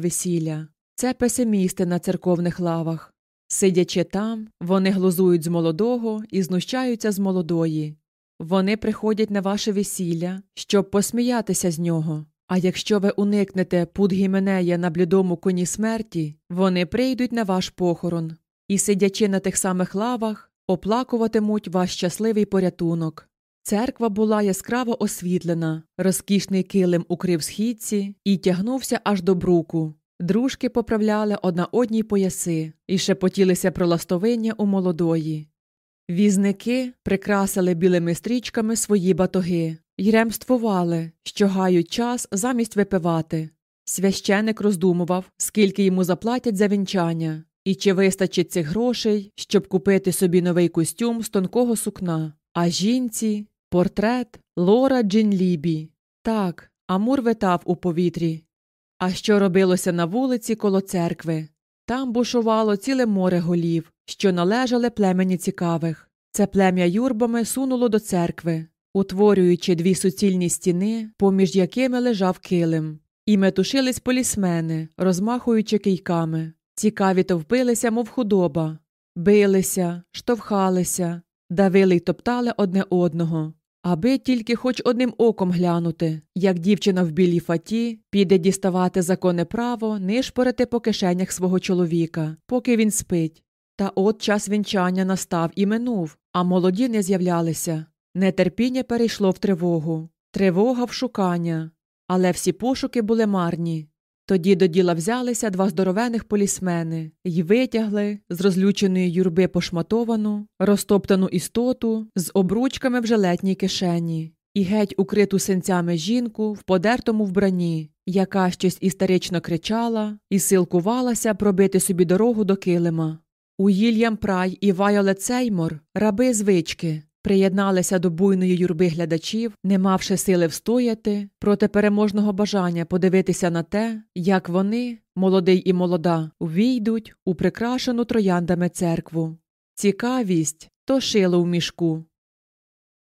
весілля. Це песимісти на церковних лавах. Сидячи там, вони глузують з молодого і знущаються з молодої. Вони приходять на ваше весілля, щоб посміятися з нього. А якщо ви уникнете пут гіменея на блідому коні смерті, вони прийдуть на ваш похорон і, сидячи на тих самих лавах, оплакуватимуть ваш щасливий порятунок. Церква була яскраво освітлена, розкішний килим укрив східці і тягнувся аж до бруку. Дружки поправляли одна одній пояси і шепотілися про ластовиння у молодої. Візники прикрасили білими стрічками свої батоги й ремствували, що гають час замість випивати. Священик роздумував, скільки йому заплатять за вінчання, і чи вистачить цих грошей, щоб купити собі новий костюм з тонкого сукна. А жінці портрет Лора Джинлібі. Так, Амур витав у повітрі. А що робилося на вулиці коло церкви? Там бушувало ціле море голів, що належали племені цікавих. Це плем'я юрбами сунуло до церкви, утворюючи дві суцільні стіни, поміж якими лежав килим. І метушились полісмени, розмахуючи кийками. Цікаві товпилися, мов худоба, билися, штовхалися, давили й топтали одне одного, аби тільки хоч одним оком глянути, як дівчина в білій фаті піде діставати законне право нишпорити по кишенях свого чоловіка, поки він спить. Та от час вінчання настав і минув, а молоді не з'являлися. Нетерпіння перейшло в тривогу, тривога в шукання, але всі пошуки були марні. Тоді до діла взялися два здоровених полісмени й витягли з розлюченої юрби пошматовану, розтоптану істоту з обручками в жилетній кишені і геть укриту синцями жінку в подертому вбранні, яка щось істерично кричала і силкувалася пробити собі дорогу до килима. Уільям Прай і Вайолет Сеймор раби звички, приєдналися до буйної юрби глядачів, не мавши сили встояти проти переможного бажання подивитися на те, як вони, молодий і молода, увійдуть у прикрашену трояндами церкву. Цікавість то шило в мішку,